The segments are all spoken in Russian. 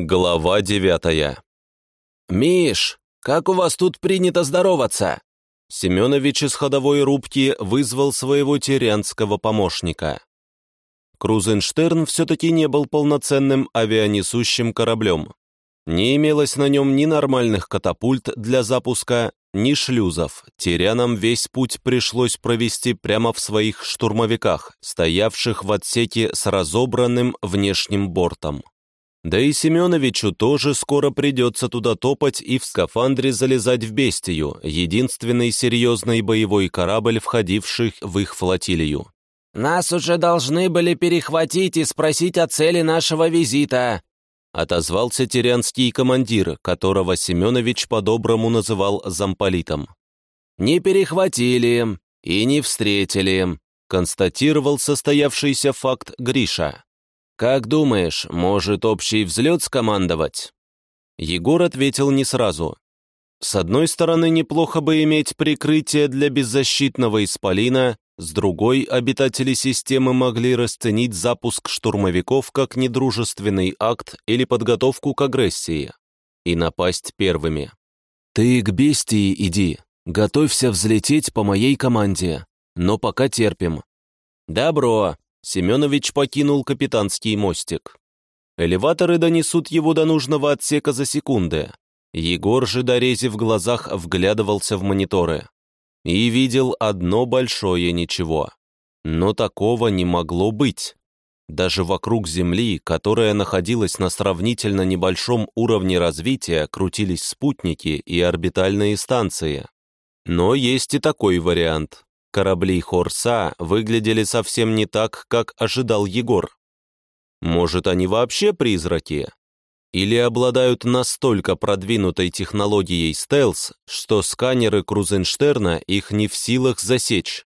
Глава девятая. «Миш, как у вас тут принято здороваться?» Семенович из ходовой рубки вызвал своего тирянского помощника. Крузенштерн все-таки не был полноценным авианесущим кораблем. Не имелось на нем ни нормальных катапульт для запуска, ни шлюзов. Тирянам весь путь пришлось провести прямо в своих штурмовиках, стоявших в отсеке с разобранным внешним бортом. Да и Семеновичу тоже скоро придется туда топать и в скафандре залезать в бестию, единственный серьезный боевой корабль, входивший в их флотилию. «Нас уже должны были перехватить и спросить о цели нашего визита», отозвался тирянский командир, которого Семенович по-доброму называл замполитом. «Не перехватили и не встретили», констатировал состоявшийся факт Гриша. «Как думаешь, может общий взлет скомандовать?» Егор ответил не сразу. С одной стороны, неплохо бы иметь прикрытие для беззащитного исполина, с другой, обитатели системы могли расценить запуск штурмовиков как недружественный акт или подготовку к агрессии и напасть первыми. «Ты к бестии иди, готовься взлететь по моей команде, но пока терпим». «Добро», Семенович покинул капитанский мостик. Элеваторы донесут его до нужного отсека за секунды. Егор же, дорезив глазах, вглядывался в мониторы. И видел одно большое ничего. Но такого не могло быть. Даже вокруг Земли, которая находилась на сравнительно небольшом уровне развития, крутились спутники и орбитальные станции. Но есть и такой вариант корабли Хорса выглядели совсем не так, как ожидал Егор. Может, они вообще призраки? Или обладают настолько продвинутой технологией стелс, что сканеры Крузенштерна их не в силах засечь?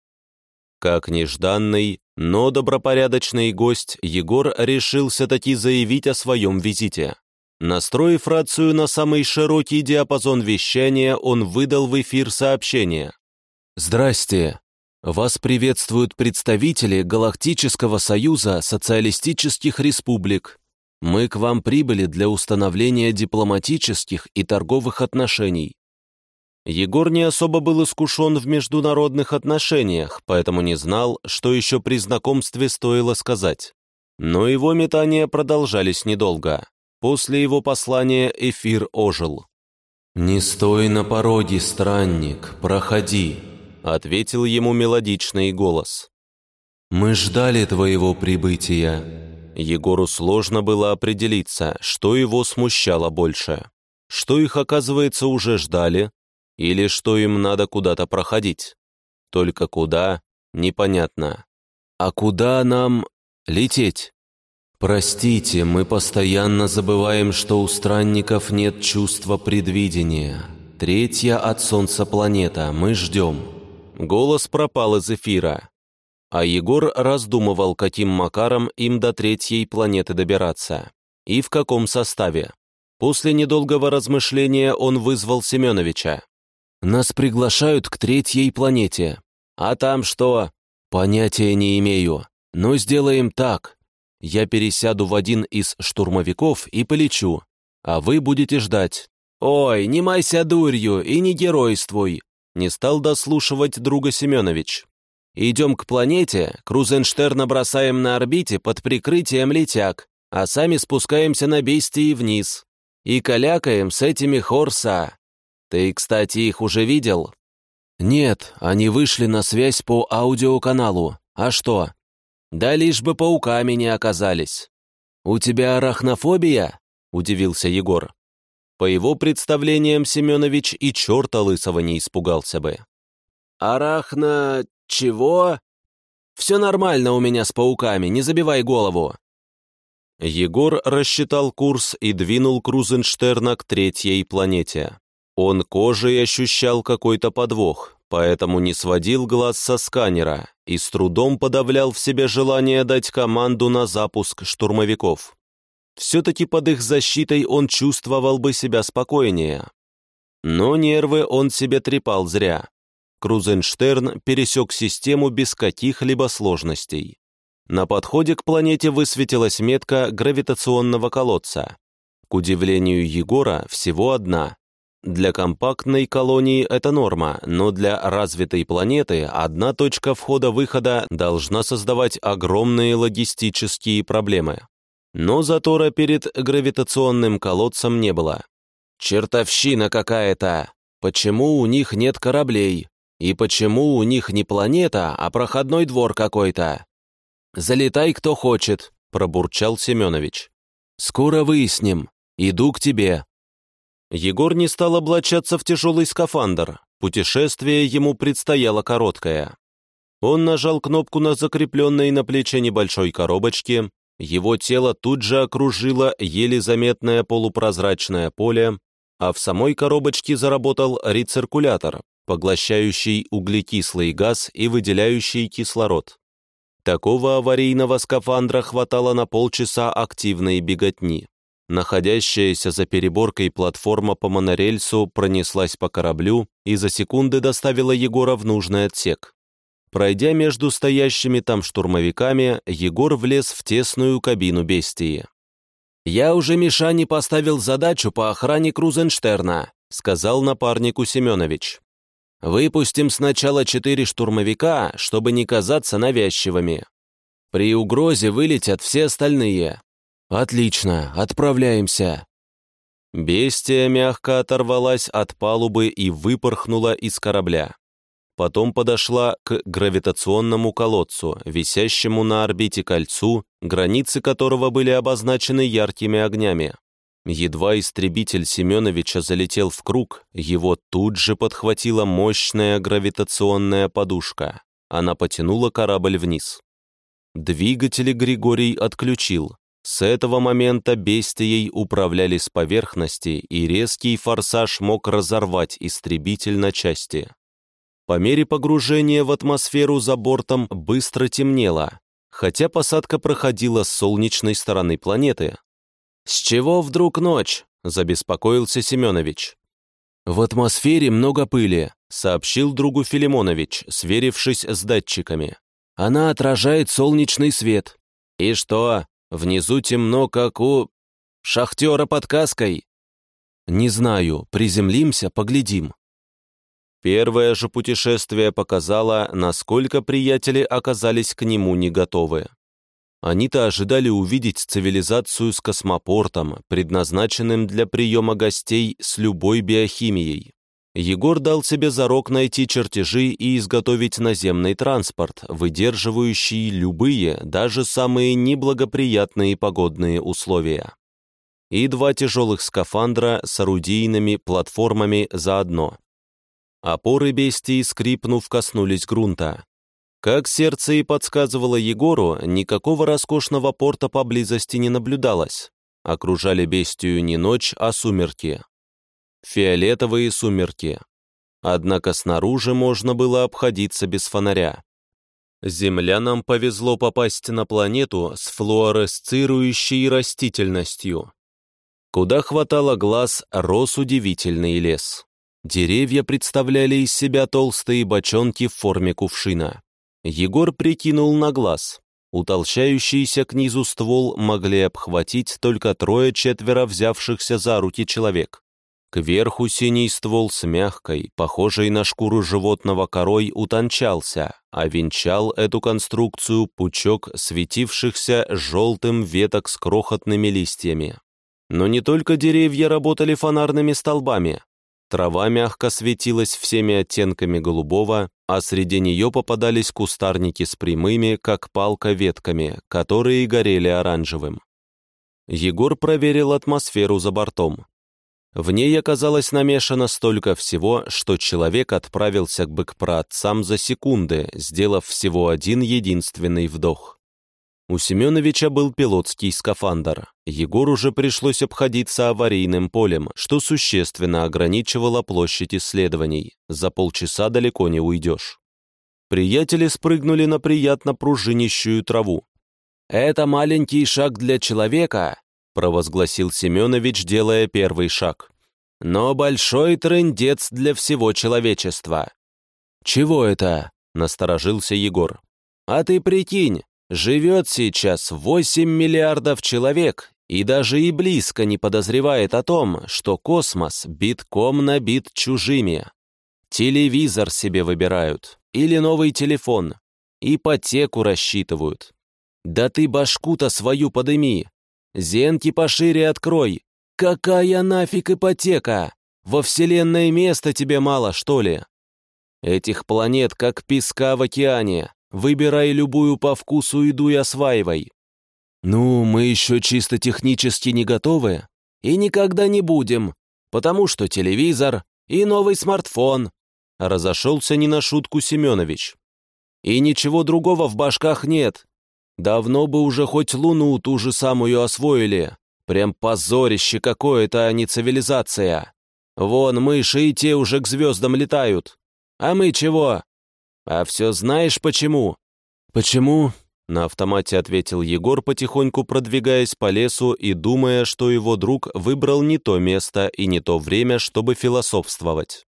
Как нежданный, но добропорядочный гость, Егор решился таки заявить о своем визите. Настроив рацию на самый широкий диапазон вещания, он выдал в эфир сообщение. «Здрасте, вас приветствуют представители Галактического союза социалистических республик. Мы к вам прибыли для установления дипломатических и торговых отношений. Егор не особо был искушен в международных отношениях, поэтому не знал, что еще при знакомстве стоило сказать. Но его метания продолжались недолго. После его послания эфир ожил. «Не стой на пороге, странник, проходи», — ответил ему мелодичный голос. «Мы ждали твоего прибытия». Егору сложно было определиться, что его смущало больше. Что их, оказывается, уже ждали, или что им надо куда-то проходить. Только куда — непонятно. А куда нам лететь? Простите, мы постоянно забываем, что у странников нет чувства предвидения. Третья от Солнца планета, мы ждем. Голос пропал из эфира. А Егор раздумывал, каким макаром им до третьей планеты добираться. И в каком составе. После недолгого размышления он вызвал Семеновича. «Нас приглашают к третьей планете. А там что?» «Понятия не имею. Но сделаем так. Я пересяду в один из штурмовиков и полечу. А вы будете ждать». «Ой, не майся дурью и не геройствуй. Не стал дослушивать друга Семенович. «Идем к планете, Крузенштерна бросаем на орбите под прикрытием летяг, а сами спускаемся на бестии вниз. И калякаем с этими Хорса. Ты, кстати, их уже видел?» «Нет, они вышли на связь по аудиоканалу. А что?» «Да лишь бы пауками не оказались». «У тебя арахнофобия?» — удивился Егор. По его представлениям Семенович и черта лысого не испугался бы. «Арахна... чего?» «Все нормально у меня с пауками, не забивай голову». Егор рассчитал курс и двинул Крузенштерна к третьей планете. Он кожей ощущал какой-то подвох, поэтому не сводил глаз со сканера и с трудом подавлял в себе желание дать команду на запуск штурмовиков. Все-таки под их защитой он чувствовал бы себя спокойнее. Но нервы он себе трепал зря. Крузенштерн пересек систему без каких-либо сложностей. На подходе к планете высветилась метка гравитационного колодца. К удивлению Егора, всего одна. Для компактной колонии это норма, но для развитой планеты одна точка входа-выхода должна создавать огромные логистические проблемы. Но затора перед гравитационным колодцем не было. «Чертовщина какая-то! Почему у них нет кораблей? И почему у них не планета, а проходной двор какой-то?» «Залетай, кто хочет», — пробурчал Семенович. «Скоро выясним. Иду к тебе». Егор не стал облачаться в тяжелый скафандр. Путешествие ему предстояло короткое. Он нажал кнопку на закрепленной на плече небольшой коробочке, его тело тут же окружило еле заметное полупрозрачное поле, а в самой коробочке заработал рециркулятор, поглощающий углекислый газ и выделяющий кислород. Такого аварийного скафандра хватало на полчаса активной беготни. Находящаяся за переборкой платформа по монорельсу пронеслась по кораблю и за секунды доставила Егора в нужный отсек. Пройдя между стоящими там штурмовиками, Егор влез в тесную кабину бестии. «Я уже Мишане поставил задачу по охране Крузенштерна», сказал напарнику Семенович. «Выпустим сначала четыре штурмовика, чтобы не казаться навязчивыми. При угрозе вылетят все остальные». «Отлично, отправляемся». Бестия мягко оторвалась от палубы и выпорхнула из корабля. Потом подошла к гравитационному колодцу, висящему на орбите кольцу, границы которого были обозначены яркими огнями. Едва истребитель Семеновича залетел в круг, его тут же подхватила мощная гравитационная подушка. Она потянула корабль вниз. Двигатели Григорий отключил. С этого момента бестией управляли с поверхности, и резкий форсаж мог разорвать истребитель на части. По мере погружения в атмосферу за бортом быстро темнело, хотя посадка проходила с солнечной стороны планеты. «С чего вдруг ночь?» – забеспокоился Семенович. «В атмосфере много пыли», – сообщил другу Филимонович, сверившись с датчиками. «Она отражает солнечный свет». «И что, внизу темно, как у... шахтера под каской?» «Не знаю, приземлимся, поглядим». Первое же путешествие показало, насколько приятели оказались к нему не готовы. Они-то ожидали увидеть цивилизацию с космопортом, предназначенным для приема гостей с любой биохимией. Егор дал себе зарок найти чертежи и изготовить наземный транспорт, выдерживающий любые, даже самые неблагоприятные погодные условия. И два тяжелых скафандра с орудийными платформами заодно. Опоры бестии, скрипнув, коснулись грунта. Как сердце и подсказывало Егору, никакого роскошного порта поблизости не наблюдалось. Окружали бестию не ночь, а сумерки. Фиолетовые сумерки. Однако снаружи можно было обходиться без фонаря. Землянам повезло попасть на планету с флуоресцирующей растительностью. Куда хватало глаз, рос удивительный лес. Деревья представляли из себя толстые бочонки в форме кувшина. Егор прикинул на глаз. Утолщающийся к низу ствол могли обхватить только трое-четверо взявшихся за руки человек. Кверху синий ствол с мягкой, похожей на шкуру животного корой, утончался, а венчал эту конструкцию пучок светившихся желтым веток с крохотными листьями. Но не только деревья работали фонарными столбами. Трава мягко светилась всеми оттенками голубого, а среди нее попадались кустарники с прямыми, как палка, ветками, которые горели оранжевым. Егор проверил атмосферу за бортом. В ней оказалось намешано столько всего, что человек отправился бы к праотцам за секунды, сделав всего один единственный вдох. У Семеновича был пилотский скафандр. Егору же пришлось обходиться аварийным полем, что существенно ограничивало площадь исследований. За полчаса далеко не уйдешь. Приятели спрыгнули на приятно пружинищую траву. «Это маленький шаг для человека», — провозгласил Семенович, делая первый шаг. «Но большой трындец для всего человечества». «Чего это?» — насторожился Егор. «А ты прикинь, Живет сейчас 8 миллиардов человек, и даже и близко не подозревает о том, что космос битком набит чужими. Телевизор себе выбирают или новый телефон, ипотеку рассчитывают. Да ты башку-то свою подыми, зенки пошире открой. Какая нафиг ипотека? Во вселенной места тебе мало, что ли? Этих планет как песка в океане. Выбирай любую по вкусу еду и осваивай. Ну, мы еще чисто технически не готовы и никогда не будем, потому что телевизор и новый смартфон. Разошелся не на шутку Семенович. И ничего другого в башках нет. Давно бы уже хоть Луну ту же самую освоили. Прям позорище какое-то, а не цивилизация. Вон мыши и те уже к звездам летают. А мы чего? А все знаешь почему? Почему? На автомате ответил Егор, потихоньку продвигаясь по лесу и думая, что его друг выбрал не то место и не то время, чтобы философствовать.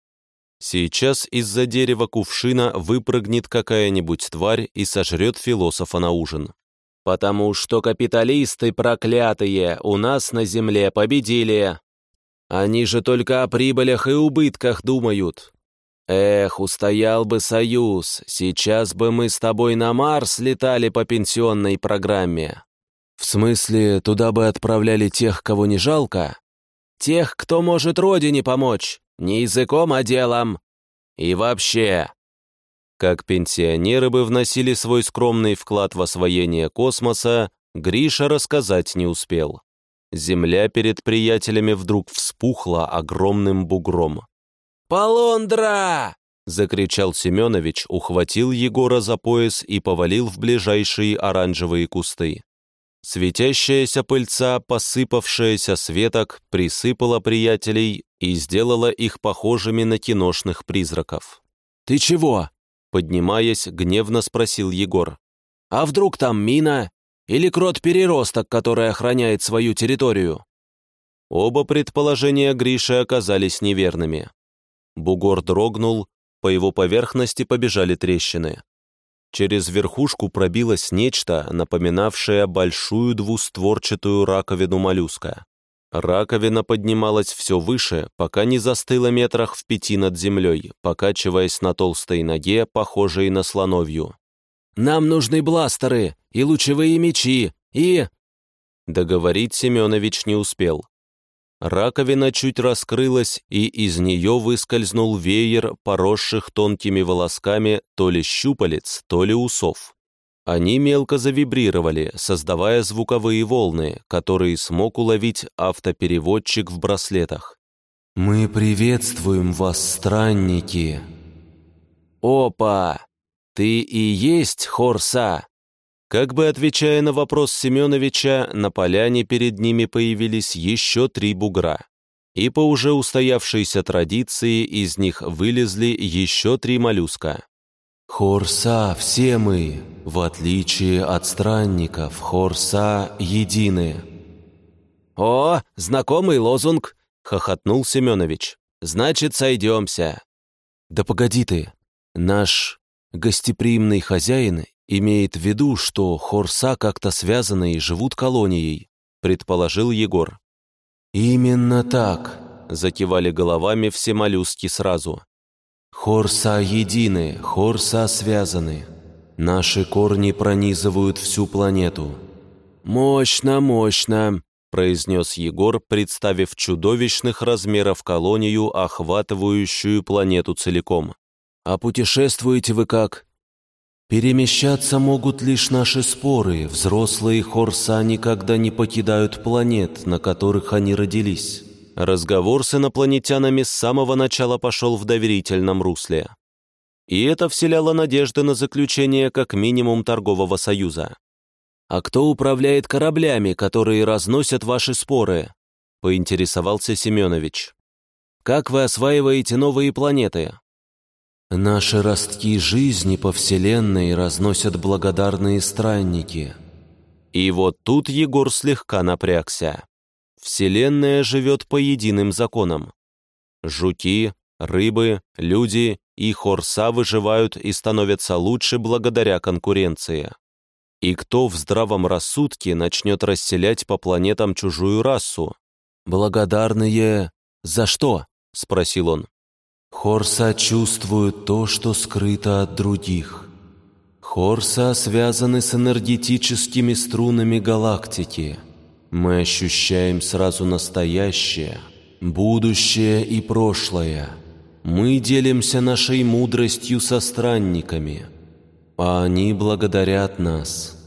Сейчас из-за дерева кувшина выпрыгнет какая-нибудь тварь и сожрет философа на ужин. «Потому что капиталисты проклятые у нас на земле победили. Они же только о прибылях и убытках думают. Эх, устоял бы союз, сейчас бы мы с тобой на Марс летали по пенсионной программе». «В смысле, туда бы отправляли тех, кого не жалко?» «Тех, кто может родине помочь». Не языком, а делом. И вообще...» Как пенсионеры бы вносили свой скромный вклад в освоение космоса, Гриша рассказать не успел. Земля перед приятелями вдруг вспухла огромным бугром. «Полондра!» — закричал Семенович, ухватил Егора за пояс и повалил в ближайшие оранжевые кусты. Светящаяся пыльца, посыпавшаяся с веток, присыпала приятелей и сделала их похожими на киношных призраков. «Ты чего?» — поднимаясь, гневно спросил Егор. «А вдруг там мина? Или крот-переросток, который охраняет свою территорию?» Оба предположения Гриши оказались неверными. Бугор дрогнул, по его поверхности побежали трещины. Через верхушку пробилось нечто, напоминавшее большую двустворчатую раковину моллюска. Раковина поднималась все выше, пока не застыла метрах в пяти над землей, покачиваясь на толстой ноге, похожей на слоновью. «Нам нужны бластеры и лучевые мечи, и...» Договорить Семенович не успел. Раковина чуть раскрылась, и из нее выскользнул веер, поросших тонкими волосками то ли щупалец, то ли усов. Они мелко завибрировали, создавая звуковые волны, которые смог уловить автопереводчик в браслетах. «Мы приветствуем вас, странники!» «Опа! Ты и есть Хорса!» Как бы отвечая на вопрос Семеновича, на поляне перед ними появились еще три бугра. И по уже устоявшейся традиции из них вылезли еще три моллюска. «Хорса все мы, в отличие от странников, Хорса едины». «О, знакомый лозунг!» — хохотнул Семенович. «Значит, сойдемся». «Да погоди ты, наш гостеприимный хозяин имеет в виду, что Хорса как-то связаны и живут колонией», предположил Егор. «Именно так», — закивали головами все моллюски сразу. «Хорса едины, Хорса связаны. Наши корни пронизывают всю планету». «Мощно, мощно», — произнес Егор, представив чудовищных размеров колонию, охватывающую планету целиком. «А путешествуете вы как?» Перемещаться могут лишь наши споры. Взрослые хорса никогда не покидают планет, на которых они родились. Разговор с инопланетянами с самого начала пошел в доверительном русле. И это вселяло надежды на заключение как минимум торгового союза. «А кто управляет кораблями, которые разносят ваши споры?» — поинтересовался Семенович. «Как вы осваиваете новые планеты?» Наши ростки жизни по Вселенной разносят благодарные странники. И вот тут Егор слегка напрягся. Вселенная живет по единым законам. Жуки, рыбы, люди и хорса выживают и становятся лучше благодаря конкуренции. И кто в здравом рассудке начнет расселять по планетам чужую расу? «Благодарные за что?» — спросил он. «Хорса чувствуют то, что скрыто от других. Хорса связаны с энергетическими струнами галактики. Мы ощущаем сразу настоящее, будущее и прошлое. Мы делимся нашей мудростью со странниками, а они благодарят нас».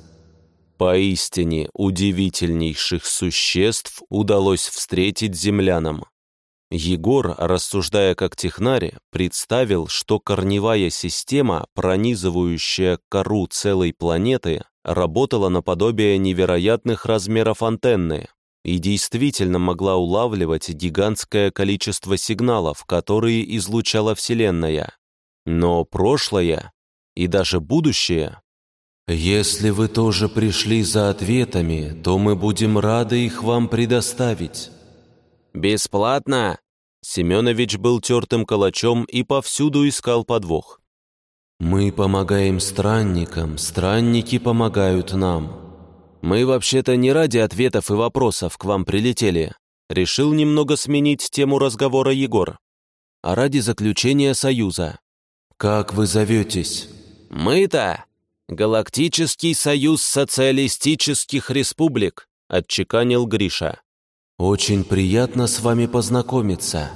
Поистине удивительнейших существ удалось встретить землянам. Егор, рассуждая как технарь, представил, что корневая система, пронизывающая кору целой планеты, работала наподобие невероятных размеров антенны и действительно могла улавливать гигантское количество сигналов, которые излучала Вселенная. Но прошлое и даже будущее «Если вы тоже пришли за ответами, то мы будем рады их вам предоставить». «Бесплатно?» Семенович был тертым калачом и повсюду искал подвох. «Мы помогаем странникам, странники помогают нам». «Мы вообще-то не ради ответов и вопросов к вам прилетели», решил немного сменить тему разговора Егор, а ради заключения союза. «Как вы зоветесь?» «Мы-то «Галактический союз социалистических республик», — отчеканил Гриша. «Очень приятно с вами познакомиться.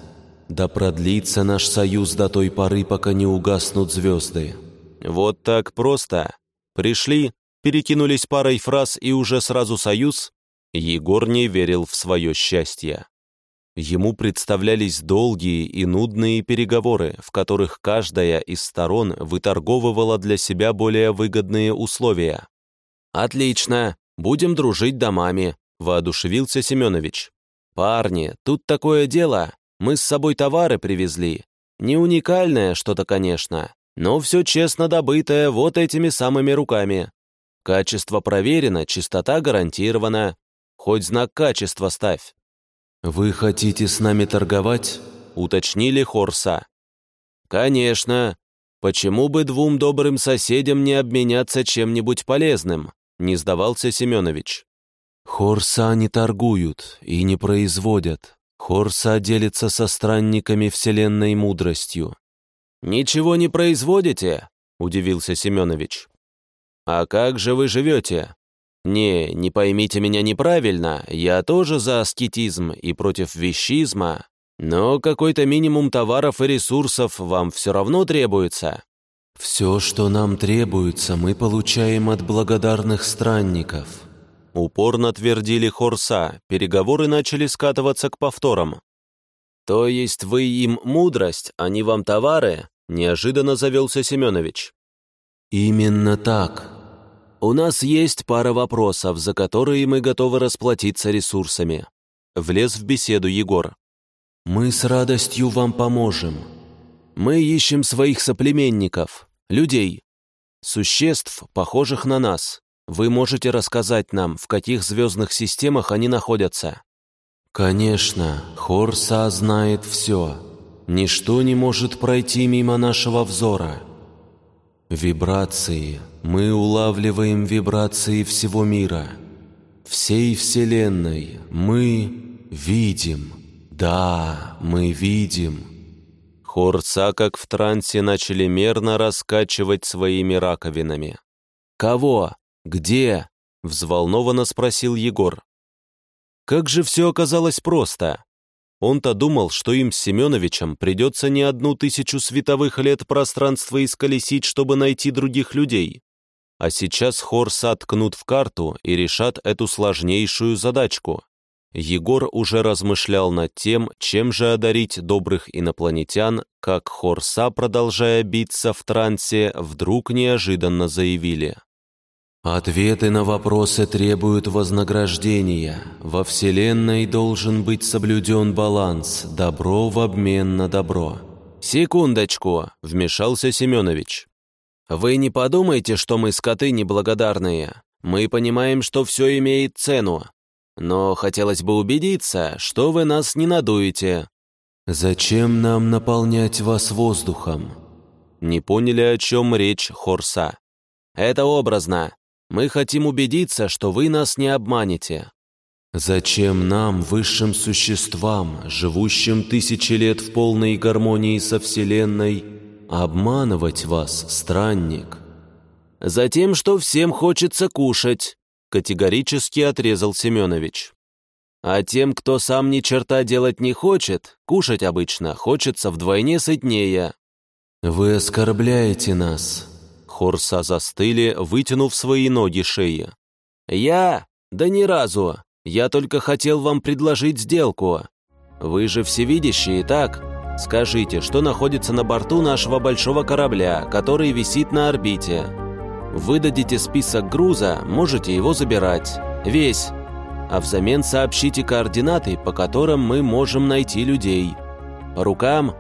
Да продлится наш союз до той поры, пока не угаснут звезды». Вот так просто. Пришли, перекинулись парой фраз и уже сразу союз. Егор не верил в свое счастье. Ему представлялись долгие и нудные переговоры, в которых каждая из сторон выторговывала для себя более выгодные условия. «Отлично, будем дружить домами», — воодушевился Семенович. «Парни, тут такое дело. Мы с собой товары привезли. Не уникальное что-то, конечно, но все честно добытое вот этими самыми руками. Качество проверено, чистота гарантирована. Хоть знак качества ставь. «Вы хотите с нами торговать?» — уточнили Хорса. «Конечно. Почему бы двум добрым соседям не обменяться чем-нибудь полезным?» — не сдавался Семенович. «Хорса не торгуют и не производят. Хорса делится со странниками вселенной мудростью». «Ничего не производите?» — удивился Семенович. «А как же вы живете? Не, не поймите меня неправильно, я тоже за аскетизм и против вещизма, но какой-то минимум товаров и ресурсов вам все равно требуется. Все, что нам требуется, мы получаем от благодарных странников. Упорно твердили Хорса, переговоры начали скатываться к повторам. То есть вы им мудрость, а не вам товары? Неожиданно завелся Семенович. Именно так, «У нас есть пара вопросов, за которые мы готовы расплатиться ресурсами». Влез в беседу Егор. «Мы с радостью вам поможем. Мы ищем своих соплеменников, людей, существ, похожих на нас. Вы можете рассказать нам, в каких звездных системах они находятся?» «Конечно, Хорса знает все. Ничто не может пройти мимо нашего взора». Вибрации. Мы улавливаем вибрации всего мира. Всей Вселенной. Мы видим. Да, мы видим. Хорца, как в трансе, начали мерно раскачивать своими раковинами. «Кого? Где?» — взволнованно спросил Егор. Как же все оказалось просто. Он-то думал, что им с Семеновичем придется не одну тысячу световых лет пространства исколесить, чтобы найти других людей. А сейчас Хорса ткнут в карту и решат эту сложнейшую задачку. Егор уже размышлял над тем, чем же одарить добрых инопланетян, как Хорса, продолжая биться в трансе, вдруг неожиданно заявили. Ответы на вопросы требуют вознаграждения. Во Вселенной должен быть соблюден баланс, добро в обмен на добро. «Секундочку», — вмешался Семенович. «Вы не подумайте, что мы скоты неблагодарные. Мы понимаем, что все имеет цену. Но хотелось бы убедиться, что вы нас не надуете». «Зачем нам наполнять вас воздухом?» Не поняли, о чем речь Хорса. «Это образно. Мы хотим убедиться, что вы нас не обманете». «Зачем нам, высшим существам, живущим тысячи лет в полной гармонии со Вселенной, обманывать вас, странник?» «Затем, что всем хочется кушать», — категорически отрезал Семенович. «А тем, кто сам ни черта делать не хочет, кушать обычно хочется вдвойне сытнее». «Вы оскорбляете нас». Хорса застыли, вытянув свои ноги шеи. «Я? Да ни разу. Я только хотел вам предложить сделку. Вы же всевидящие, так? Скажите, что находится на борту нашего большого корабля, который висит на орбите. Выдадите список груза, можете его забирать. Весь. А взамен сообщите координаты, по которым мы можем найти людей. По рукам?»